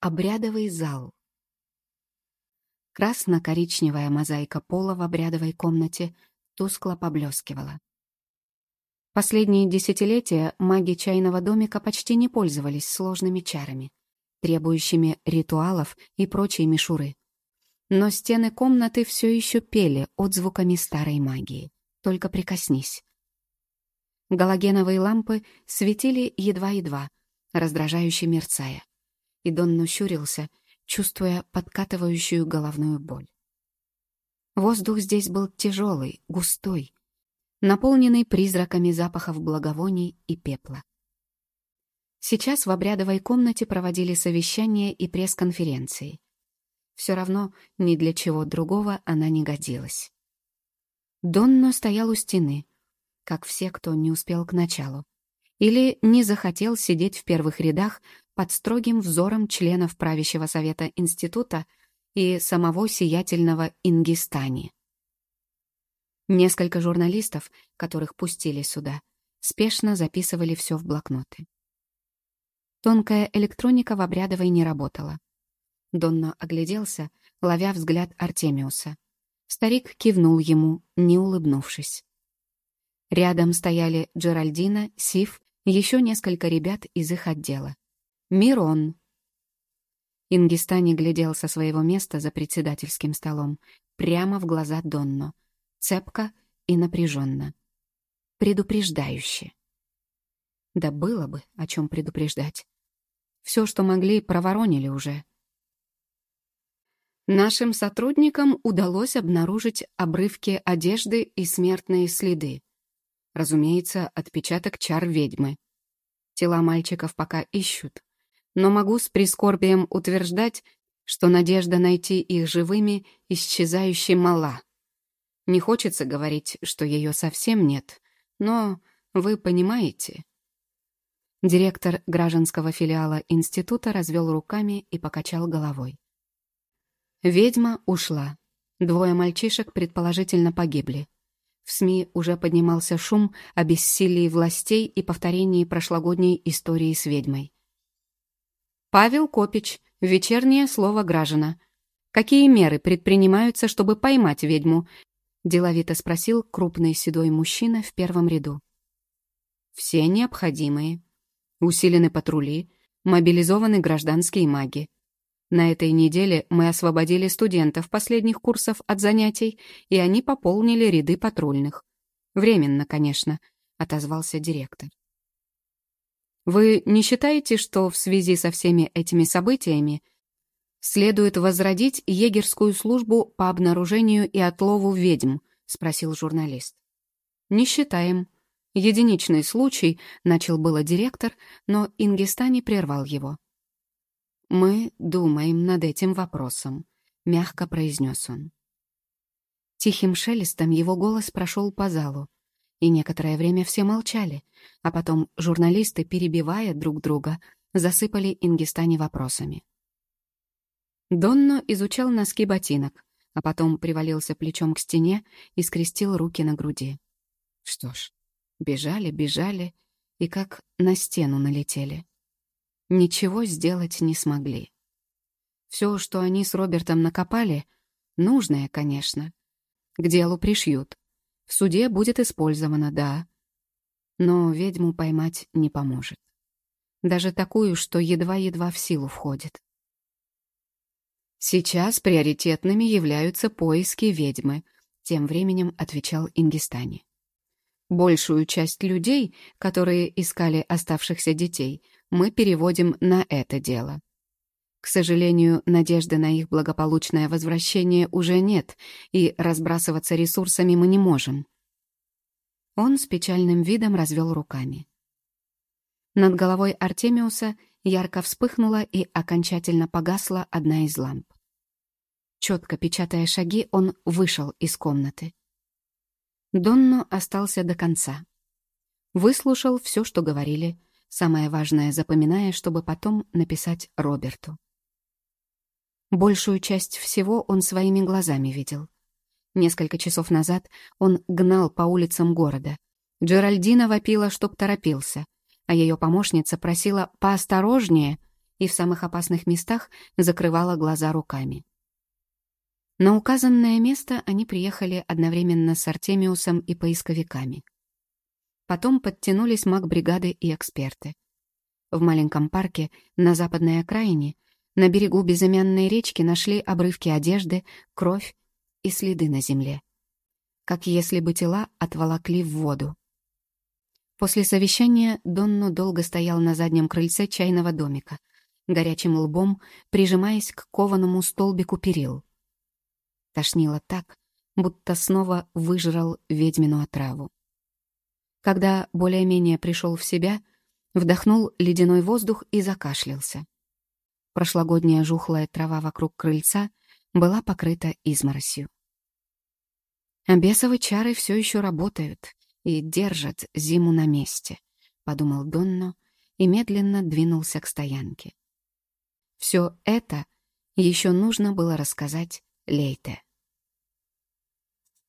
Обрядовый зал. Красно-коричневая мозаика пола в обрядовой комнате тускло поблескивала. Последние десятилетия маги чайного домика почти не пользовались сложными чарами, требующими ритуалов и прочей мишуры. Но стены комнаты все еще пели отзвуками старой магии. Только прикоснись. Галогеновые лампы светили едва-едва, раздражающе мерцая. И Дон нащурился, чувствуя подкатывающую головную боль. Воздух здесь был тяжелый, густой, наполненный призраками запахов благовоний и пепла. Сейчас в обрядовой комнате проводили совещания и пресс-конференции. Все равно ни для чего другого она не годилась. Донно стоял у стены, как все, кто не успел к началу, или не захотел сидеть в первых рядах под строгим взором членов правящего совета института и самого сиятельного Ингистани. Несколько журналистов, которых пустили сюда, спешно записывали все в блокноты. Тонкая электроника в обрядовой не работала. Донно огляделся, ловя взгляд Артемиуса. Старик кивнул ему, не улыбнувшись. Рядом стояли Джеральдина, Сив, еще несколько ребят из их отдела. Мирон. Ингистани глядел со своего места за председательским столом, прямо в глаза Донно, цепко и напряженно. Предупреждающе. Да было бы, о чем предупреждать. Все, что могли, проворонили уже. Нашим сотрудникам удалось обнаружить обрывки одежды и смертные следы. Разумеется, отпечаток чар ведьмы. Тела мальчиков пока ищут. Но могу с прискорбием утверждать, что надежда найти их живыми исчезающе мала. Не хочется говорить, что ее совсем нет, но вы понимаете. Директор гражданского филиала института развел руками и покачал головой. Ведьма ушла. Двое мальчишек предположительно погибли. В СМИ уже поднимался шум о бессилии властей и повторении прошлогодней истории с ведьмой. Павел Копич, вечернее слово граждана. Какие меры предпринимаются, чтобы поймать ведьму? Деловито спросил крупный седой мужчина в первом ряду. Все необходимые, Усилены патрули, мобилизованы гражданские маги. На этой неделе мы освободили студентов последних курсов от занятий, и они пополнили ряды патрульных. Временно, конечно, отозвался директор. Вы не считаете, что в связи со всеми этими событиями следует возродить егерскую службу по обнаружению и отлову ведьм? спросил журналист. Не считаем, Единичный случай, начал было директор, но Ингистани прервал его. «Мы думаем над этим вопросом», — мягко произнес он. Тихим шелестом его голос прошел по залу, и некоторое время все молчали, а потом журналисты, перебивая друг друга, засыпали Ингистани вопросами. Донно изучал носки ботинок, а потом привалился плечом к стене и скрестил руки на груди. Что ж, Бежали, бежали и как на стену налетели. Ничего сделать не смогли. Все, что они с Робертом накопали, нужное, конечно. К делу пришьют. В суде будет использовано, да. Но ведьму поймать не поможет. Даже такую, что едва-едва в силу входит. Сейчас приоритетными являются поиски ведьмы, тем временем отвечал Ингистани. Большую часть людей, которые искали оставшихся детей, мы переводим на это дело. К сожалению, надежды на их благополучное возвращение уже нет, и разбрасываться ресурсами мы не можем. Он с печальным видом развел руками. Над головой Артемиуса ярко вспыхнула и окончательно погасла одна из ламп. Четко печатая шаги, он вышел из комнаты. Донно остался до конца. Выслушал все, что говорили, самое важное запоминая, чтобы потом написать Роберту. Большую часть всего он своими глазами видел. Несколько часов назад он гнал по улицам города. Джеральдина вопила, чтоб торопился, а ее помощница просила поосторожнее и в самых опасных местах закрывала глаза руками. На указанное место они приехали одновременно с Артемиусом и поисковиками. Потом подтянулись маг-бригады и эксперты. В маленьком парке на западной окраине на берегу безымянной речки нашли обрывки одежды, кровь и следы на земле. Как если бы тела отволокли в воду. После совещания Донну долго стоял на заднем крыльце чайного домика, горячим лбом прижимаясь к кованому столбику перил. Тошнило так, будто снова выжрал ведьмину отраву. Когда более-менее пришел в себя, вдохнул ледяной воздух и закашлялся. Прошлогодняя жухлая трава вокруг крыльца была покрыта изморосью. А бесовы чары все еще работают и держат зиму на месте, подумал Донно и медленно двинулся к стоянке. Все это еще нужно было рассказать Лейте.